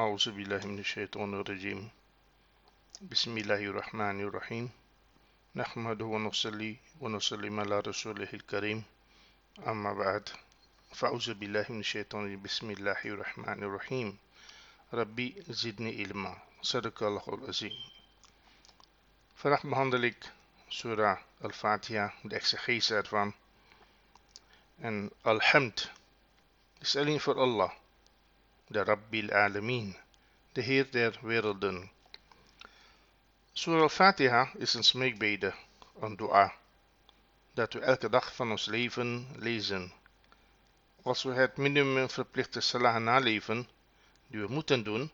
أعوذ بالله من الشيطان الرجيم. بسم الله الرحمن الرحيم. نحمده ونصلي ونسلم على رسوله الكريم. أما بعد فأعوذ بالله من الشيطان الرجيم. بسم الله الرحمن الرحيم. ربي زدني علما. صدق الله العظيم. Vandaag behandel ik Surah Al-Fatiha, de exegese ervan. En Alhamd. Is alleen voor Allah, de Rabbil Alameen, de Heer der werelden. Surah Al-Fatiha is een smeekbede, een dua, dat we elke dag van ons leven lezen. Als we het minimum verplichte salah naleven, die we moeten doen,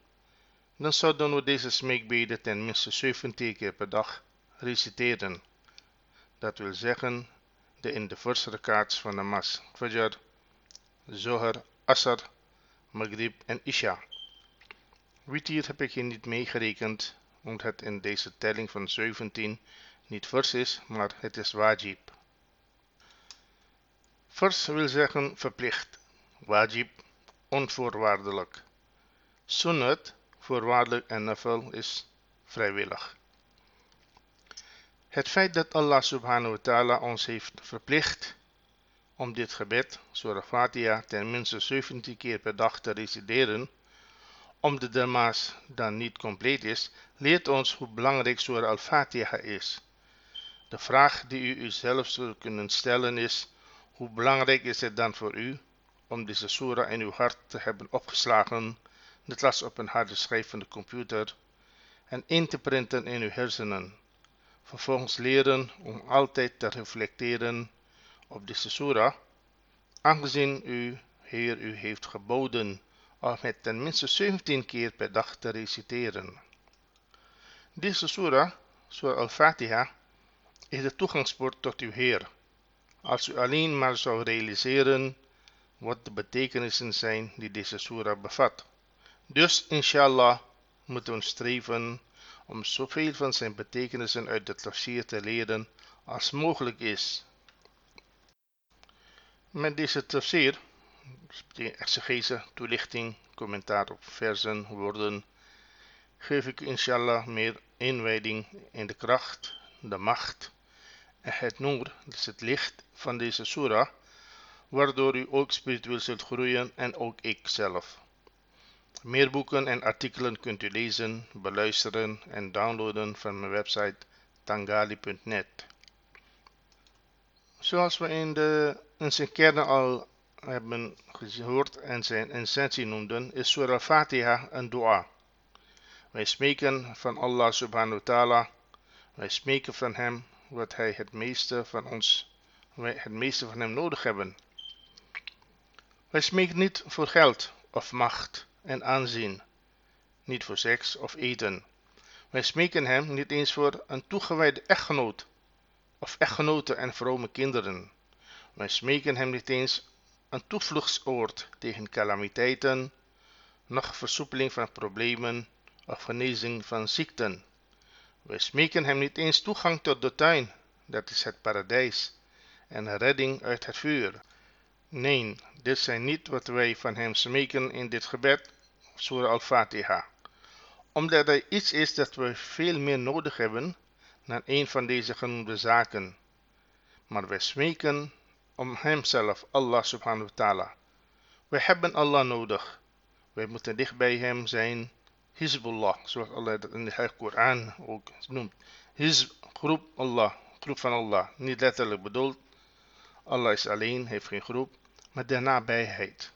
dan zouden we deze smeekbede ten minste 17 keer per dag reciteren. Dat wil zeggen de in de first rakats van namaz Fajr, Zohar, Asr, Maghrib en Isha. Witir heb ik hier niet meegerekend, omdat het in deze telling van 17 niet vers is, maar het is wajib. Vers wil zeggen verplicht, wajib onvoorwaardelijk. Sunnat voorwaardelijk en nafel is vrijwillig. Het feit dat Allah subhanahu wa ta'ala ons heeft verplicht om dit gebed, Surah Fatiha, ten minste 17 keer per dag te reciteren, om de dermaas dan niet compleet is, leert ons hoe belangrijk Surah Al-Fatiha is. De vraag die u uzelf zult kunnen stellen is, hoe belangrijk is het dan voor u om deze surah in uw hart te hebben opgeslagen, net als op een harde schijf van de computer, en in te printen in uw hersenen. Vervolgens leren om altijd te reflecteren op deze surah, aangezien u Heer u heeft geboden om het ten minste 17 keer per dag te reciteren. Deze surah, Surah Al-Fatiha, is de toegangspoort tot uw Heer. Als u alleen maar zou realiseren wat de betekenissen zijn die deze surah bevat. Dus inshallah moeten we streven om zoveel van zijn betekenissen uit de tafsir te leren als mogelijk is. Met deze tafsir, de exegese, toelichting, commentaar op versen, woorden, geef ik inshallah meer inwijding in de kracht, de macht en het noor, dus het licht van deze surah, waardoor u ook spiritueel zult groeien en ook ik zelf. Meer boeken en artikelen kunt u lezen, beluisteren en downloaden van mijn website tangali.net. Zoals we in, de, in zijn kern al hebben gehoord en zijn essentie noemden, is Surah Al-Fatiha een dua. Wij smeken van Allah subhanahu wa ta'ala, wij smeken van hem wat hij het meeste van ons, wij het meeste van hem nodig hebben. Wij smeken niet voor geld of macht en aanzien, niet voor seks of eten. Wij smeken hem niet eens voor een toegewijde echtgenoot of echtgenoten en vrome kinderen. Wij smeken hem niet eens een toevluchtsoord tegen calamiteiten, nog versoepeling van problemen of genezing van ziekten. Wij smeken hem niet eens toegang tot de tuin, dat is het paradijs, en redding uit het vuur. Nee, dit zijn niet wat wij van hem smeken in dit gebed, Surah Al-Fatiha. Omdat er iets is dat we veel meer nodig hebben dan een van deze genoemde zaken. Maar wij smeken om hemzelf, Allah subhanahu wa ta'ala. We hebben Allah nodig. Wij moeten dicht bij hem zijn. Hizbullah, zoals Allah dat in de Koran ook noemt. Hizb, groep Allah, groep van Allah. Niet letterlijk bedoeld. Allah is alleen, heeft geen groep, maar de nabijheid.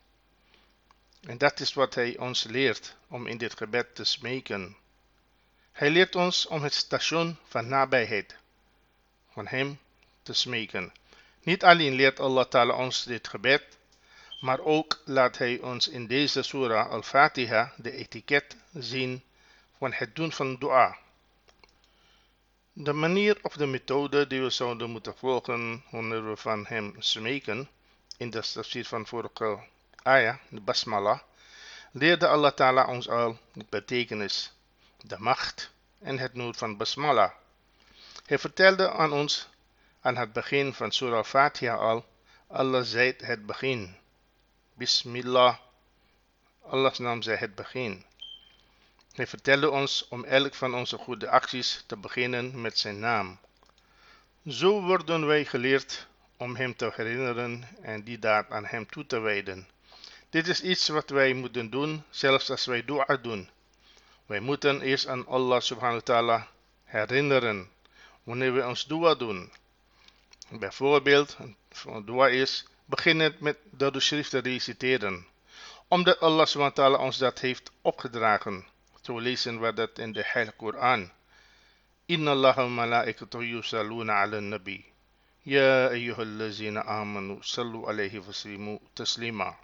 En dat is wat hij ons leert om in dit gebed te smeken. Hij leert ons om het station van nabijheid van hem te smeken. Niet alleen leert Allah Ta'ala ons dit gebed, maar ook laat hij ons in deze surah Al-Fatiha de etiket zien van het doen van dua. De manier of de methode die we zouden moeten volgen wanneer we van hem smeken, in de tafsir van vorige ayah, de basmala, leerde Allah Ta'ala ons al de betekenis, de macht en het nood van basmala. Hij vertelde aan ons aan het begin van Surah Fatiha al, Allah zei het begin. Bismillah, Allahs naam zei het begin. Hij vertelde ons om elk van onze goede acties te beginnen met zijn naam. Zo worden wij geleerd om hem te herinneren en die daad aan hem toe te wijden. Dit is iets wat wij moeten doen, zelfs als wij dua doen. Wij moeten eerst aan Allah subhanahu wa ta'ala herinneren wanneer we ons dua doen. Bijvoorbeeld, een dua is, beginnend met de schrift te reciteren. Omdat Allah ta'ala ons dat heeft opgedragen. Zo lezen we dat in de Heilige Koran. Inna Allah wa malaikatahu yusalluna ala nabi. Ya ayyuhallazina amanu sallu alayhi wa sallimu taslima.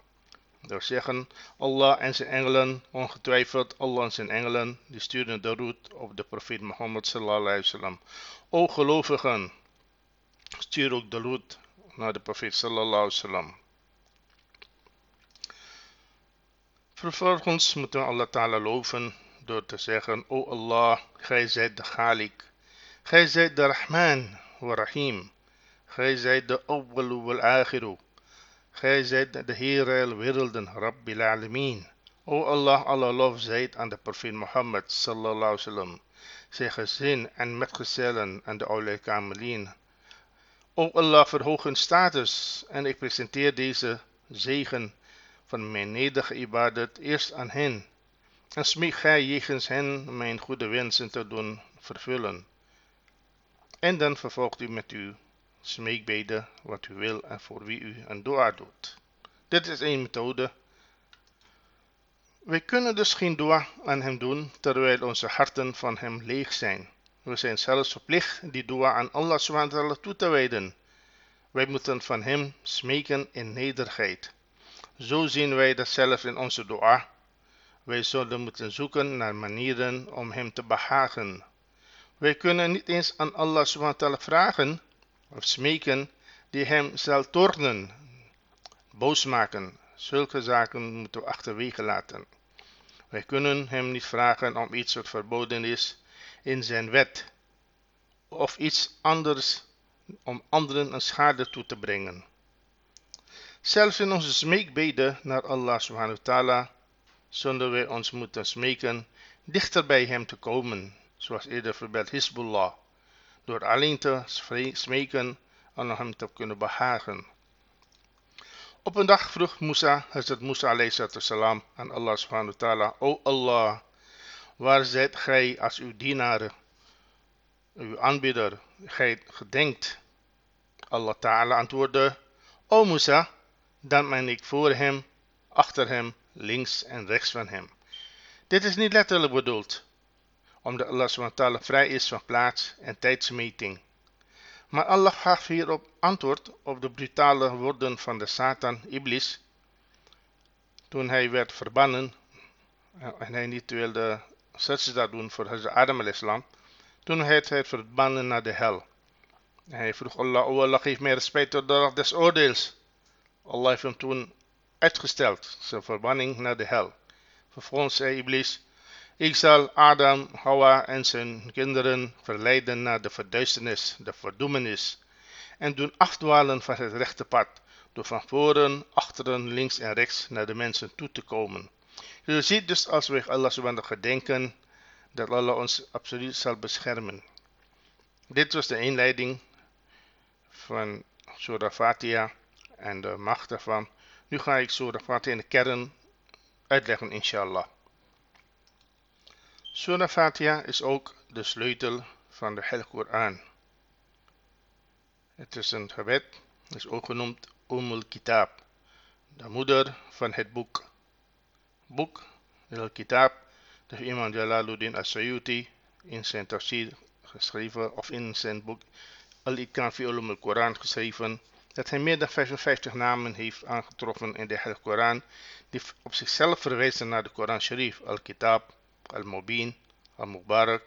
Door zeggen, Allah en zijn engelen, ongetwijfeld Allah en zijn engelen, die sturen de roet op de profeet Mohammed sallallahu alayhi wasallam. O gelovigen, stuur ook de roet naar de profeet sallallahu wasallam. Vervolgens moeten we Allah ta'ala loven door te zeggen, O Allah, gij zijt de Khalik, gij zijt de Rahman wa Rahim, gij zijt de Awwalu wal Akhiru, gij zijt de Heer der werelden, Rabbil Alameen. O Allah, alle lof zijt aan de profeet Mohammed sallallahu wasallam, zijn gezin en metgezellen en de oude kamelien. O Allah, verhoog hun status en ik presenteer deze zegen van mijn nederige ibadat eerst aan hen. En smeek gij jegens hen mijn goede wensen te doen vervullen. En dan vervolgt u met uw smeekbede wat u wil en voor wie u een dua doet. Dit is een methode. Wij kunnen dus geen dua aan hem doen terwijl onze harten van hem leeg zijn. We zijn zelfs verplicht die dua aan Allah subhanahu toe te wijden. Wij moeten van hem smeken in nederigheid. Zo zien wij dat zelf in onze dua. Wij zullen moeten zoeken naar manieren om hem te behagen. Wij kunnen niet eens aan Allah subhanahu vragen of smeken die hem zal tornen, boos maken. Zulke zaken moeten we achterwege laten. Wij kunnen hem niet vragen om iets wat verboden is in zijn wet of iets anders om anderen een schade toe te brengen. Zelfs in onze smeekbeden naar Allah subhanahu wa ta'ala zullen wij ons moeten smeken dichter bij hem te komen, zoals eerder verbeeld Hezbollah, door alleen te smeken en hem te kunnen behagen. Op een dag vroeg Musa, Hazrat Musa salam aan Allah subhanahu wa ta'ala, O Allah, waar zijt gij als uw dienaar, uw aanbidder, gij gedenkt? Allah ta'ala antwoordde, O Musa, dan ben ik voor hem, achter hem, links en rechts van hem. Dit is niet letterlijk bedoeld, omdat Allah SWT vrij is van plaats en tijdsmeting. Maar Allah gaf hierop antwoord op de brutale woorden van de Satan, Iblis, toen hij werd verbannen en hij niet wilde sajda doen voor Hazrat Adam al-Islam, toen hij het verbannen naar de hel. En hij vroeg Allah, O Allah, geef mij respect tot de dag des oordeels. Allah heeft hem toen uitgesteld, zijn verbanning naar de hel. Vervolgens zei Iblis, ik zal Adam, Hawa en zijn kinderen verleiden naar de verduisternis, de verdoemenis, en doen afdwalen van het rechte pad, door van voren, achteren, links en rechts naar de mensen toe te komen. Je ziet dus als we Allah subhanahu gedenken, dat Allah ons absoluut zal beschermen. Dit was de inleiding van Surah Fatiha en de macht daarvan. Nu ga ik Surah Fatiha in de kern uitleggen, inshallah. Surah Fatiha is ook de sleutel van de Heilige Koran. Het is een gebed, is ook genoemd Umm Kitab, de moeder van het boek. Boek, al-Kitab, de Imam Jalaluddin as-Sayuti in zijn tafsir geschreven, of in zijn boek Al-Ikram fi Ulum al-Quran geschreven, dat hij meer dan 55 namen heeft aangetroffen in de Heilige Koran, die op zichzelf verwijzen naar de Koran Sharif, Al-Kitab, Al-Mubin, Al-Mubarak,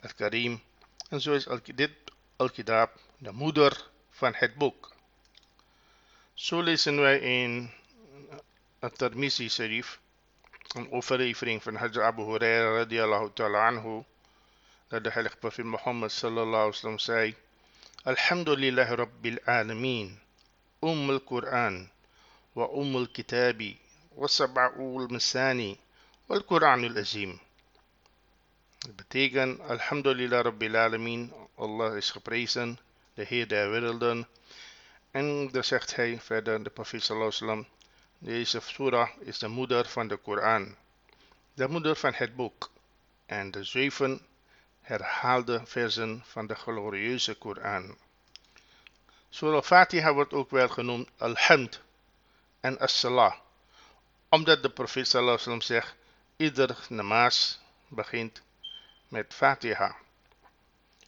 Al-Karim. En zo is dit Al-Kitab de moeder van het boek. Zo lezen wij in الترمسي شريف ان أفري فرين فن حجر أبو هريرة رضي الله تعالى عنه لدى حلق في محمد صلى الله عليه وسلم ساي الحمد لله رب العالمين أم القرآن وأم الكتاب وسبع أول مساني والقرآن الأزيم البتيغن الحمد لله رب العالمين الله إسخبريسن لهي دا ورلدن En dan zegt hij verder, de profeet sallallahu alaihi wa deze surah is de moeder van de Koran, de moeder van het boek en de zeven herhaalde versen van de glorieuze Koran. Surah Fatiha wordt ook wel genoemd Alhamd en As-Salah, omdat de profeet sallallahu zegt, ieder namaz begint met Fatiha.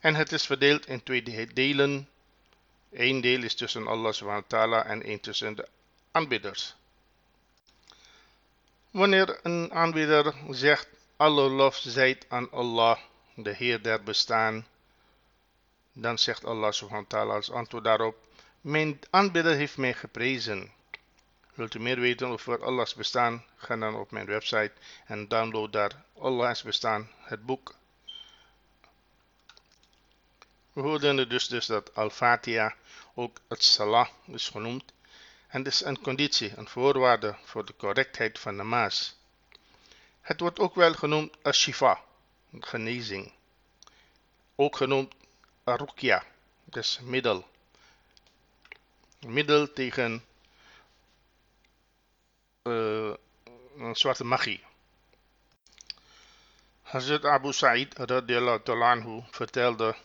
En het is verdeeld in twee delen. Eén deel is tussen Allah subhanahu wa ta'ala en één tussen de aanbidders. Wanneer een aanbidder zegt, alle lof zijt aan Allah, de Heer der bestaan, dan zegt Allah subhanahu wa ta'ala als antwoord daarop, mijn aanbidder heeft mij geprezen. Wilt u meer weten over Allah's bestaan? Ga dan op mijn website en download daar Allah's bestaan, het boek. We hoorden dus, dus dat Al-Fatiha ook het Salah is genoemd. En is een conditie, een voorwaarde voor de correctheid van de maas. Het wordt ook wel genoemd Ashifa, genezing. Ook genoemd Arukya, dus middel. Middel tegen uh, zwarte magie. Hazrat Abu Sa'id radiallahu anhu vertelde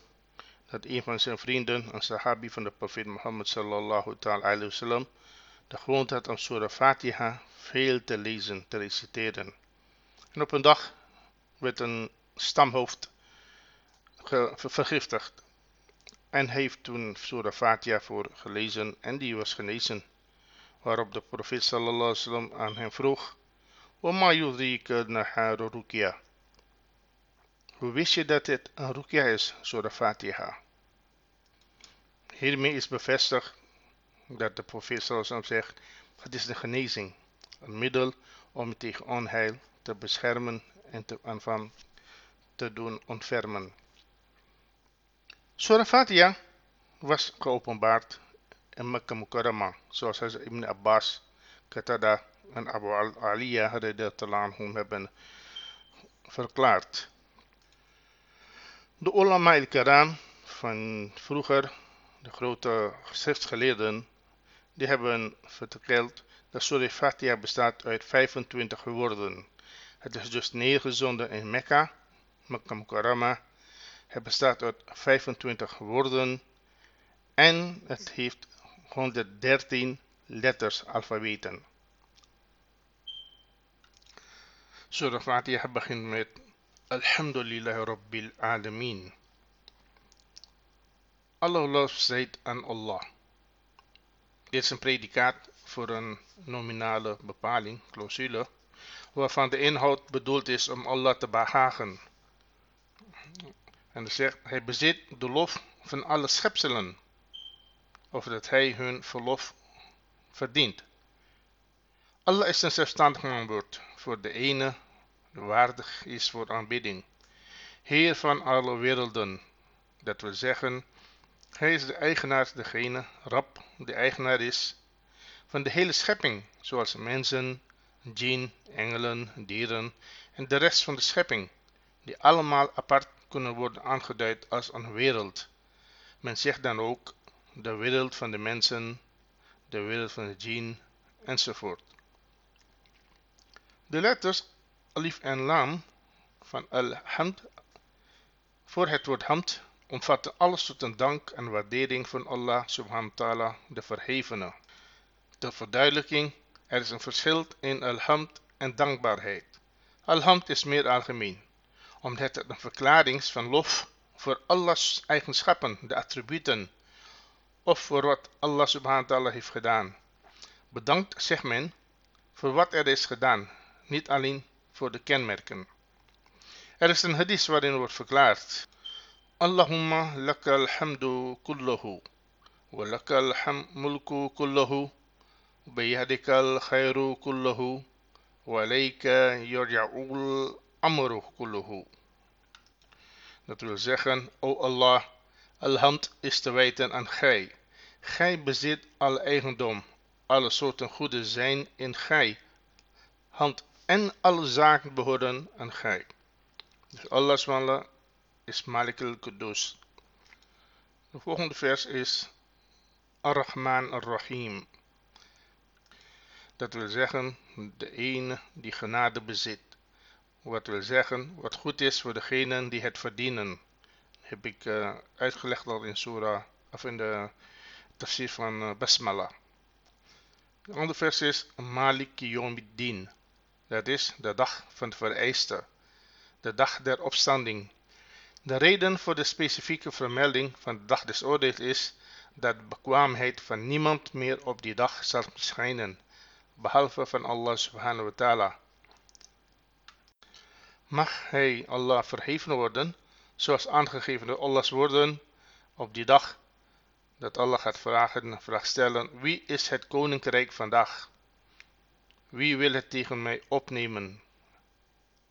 dat een van zijn vrienden, een sahabi van de profeet Mohammed sallallahu alayhi wasallam, de gewoonte had om Surah Fatiha veel te lezen, te reciteren. En op een dag werd een stamhoofd vergiftigd. En heeft toen Surah Fatiha voor gelezen en die was genezen. Waarop de profeet sallallahu alaihi aan hem vroeg, Wama yudrika naharu rukia. Hoe wist je dat het een rukia is, Surah Fatiha? Hiermee is bevestigd dat de profeet sallallahu zegt, het is de genezing, een middel om tegen onheil te beschermen en, te, en van te doen ontfermen. Surah Fatiha was geopenbaard in Mekka zoals Ibn Abbas, Qatada en Abu Aliyah anhum hebben verklaard. De ulama al-Karam van vroeger, de grote geschriftsgeleerden, die hebben verteld dat Surah Fatiha bestaat uit 25 woorden. Het is dus neergezonden in Mekka, Mekka Mukarrama. Het bestaat uit 25 woorden en het heeft 113 letters alfabeten. Surah Fatiha begint met Alhamdulillah Rabbil Alameen. Alle lof zijt aan Allah. Dit is een predicaat voor een nominale bepaling, clausule, waarvan de inhoud bedoeld is om Allah te behagen. En hij zegt, hij bezit de lof van alle schepselen, of dat hij hun verlof verdient. Allah is een zelfstandig naamwoord voor de ene waardig is voor aanbidding. Heer van alle werelden, dat wil zeggen, hij is de eigenaar, degene, Rab, de eigenaar is van de hele schepping, zoals mensen, djinn, engelen, dieren en de rest van de schepping, die allemaal apart kunnen worden aangeduid als een wereld. Men zegt dan ook de wereld van de mensen, de wereld van de djinn enzovoort. De letters alif en lam van al-hamd voor het woord hamd omvatten alles tot een dank en waardering van Allah subhanahu wa ta'ala, de verhevene. Ter verduidelijking, er is een verschil in alhamd en dankbaarheid. Alhamd is meer algemeen, omdat het een verklaring is van lof voor Allah's eigenschappen, de attributen, of voor wat Allah subhanahu wa ta'ala heeft gedaan. Bedankt, zegt men, voor wat er is gedaan, niet alleen voor de kenmerken. Er is een hadith waarin wordt verklaard Allahumma lakal hamdu kullahu wa lakal mulku kullahu biyadikal khayru kullahu wa alayka amru kullahu Dat wil zeggen, O Allah, Alhamd is te weten aan Gij. Gij bezit alle eigendom, alle soorten goede zijn in Gij. Hand en alle zaken behoren aan Gij. Dus Allah is Malik al-Qudus. De volgende vers is Ar-Rahman Ar-Rahim. Dat wil zeggen, de ene die genade bezit. Wat wil zeggen, wat goed is voor degenen die het verdienen. Heb ik uh, uitgelegd al in Surah, of in de tafsir van uh, Basmala. De andere vers is Malik Yomiddin. Dat is de dag van de vereiste. De dag der opstanding. De reden voor de specifieke vermelding van de dag des oordeels is dat de bekwaamheid van niemand meer op die dag zal verschijnen, behalve van Allah subhanahu wa ta'ala. Mag hij Allah verheven worden, zoals aangegeven door Allah's woorden, op die dag dat Allah gaat vragen, vraag stellen, wie is het koninkrijk vandaag? Wie wil het tegen mij opnemen?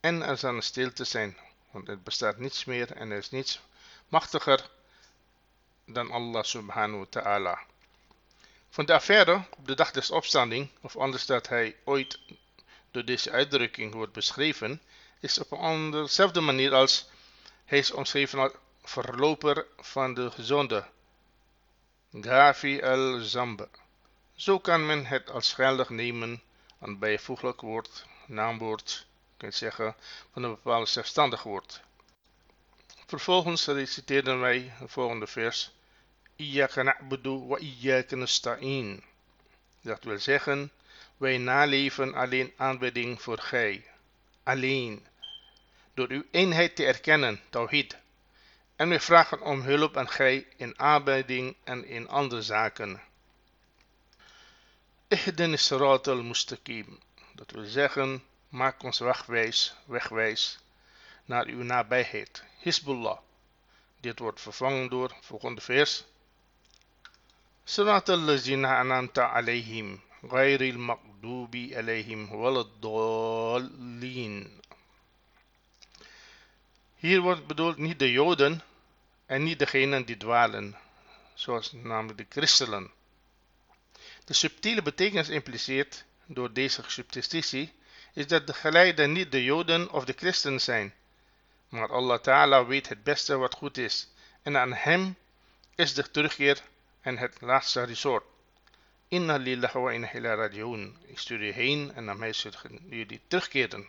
En er zal een stilte zijn, want het bestaat niets meer en er is niets machtiger dan Allah subhanahu wa ta'ala. Van de affaire op de dag des opstanding, of anders dat hij ooit door deze uitdrukking wordt beschreven, is op een dezelfde manier als hij is omschreven als verloper van de gezonde. Gafi al-Zambe. Zo kan men het als geldig nemen aan bijvoeglijk woord, naamwoord, kan zeggen, van een bepaald zelfstandig woord. Vervolgens reciteerden wij de volgende vers. Wa. Dat wil zeggen, wij naleven alleen aanbidding voor gij. Alleen. Door uw eenheid te erkennen, tawhid. En wij vragen om hulp aan gij in aanbidding en in andere zaken. Ihdin sirat al-mustaqim. Dat wil zeggen, maak ons wegwijs, wegwijs naar uw nabijheid. Hisbullah. Dit wordt vervangen door volgende vers. Surat al-lazina ananta alayhim, ghayril maqdubi alayhim waladdallin. Hier wordt bedoeld niet de Joden en niet degenen die dwalen, zoals namelijk de christenen. De subtiele betekenis impliceert door deze substitutie is dat de geleiden niet de Joden of de christenen zijn, maar Allah Ta'ala weet het beste wat goed is en aan hem is de terugkeer en het laatste resort. Inna lillahi wa inna ilaihi raji'un. Ik stuur je heen en naar mij zullen jullie terugkeren.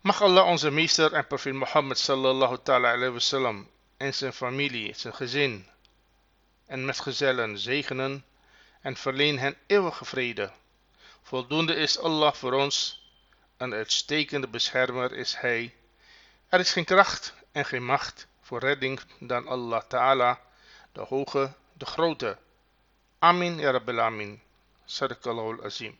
Mag Allah onze meester en profeet Mohammed sallallahu ta'ala alayhi en zijn familie, zijn gezin en metgezellen zegenen en verleen hen eeuwige vrede. Voldoende is Allah voor ons, een uitstekende beschermer is Hij. Er is geen kracht en geen macht voor redding dan Allah Ta'ala, de Hoge, de Grote. Amin ya Rabbil Amin. Sadaqallahu al-Azim.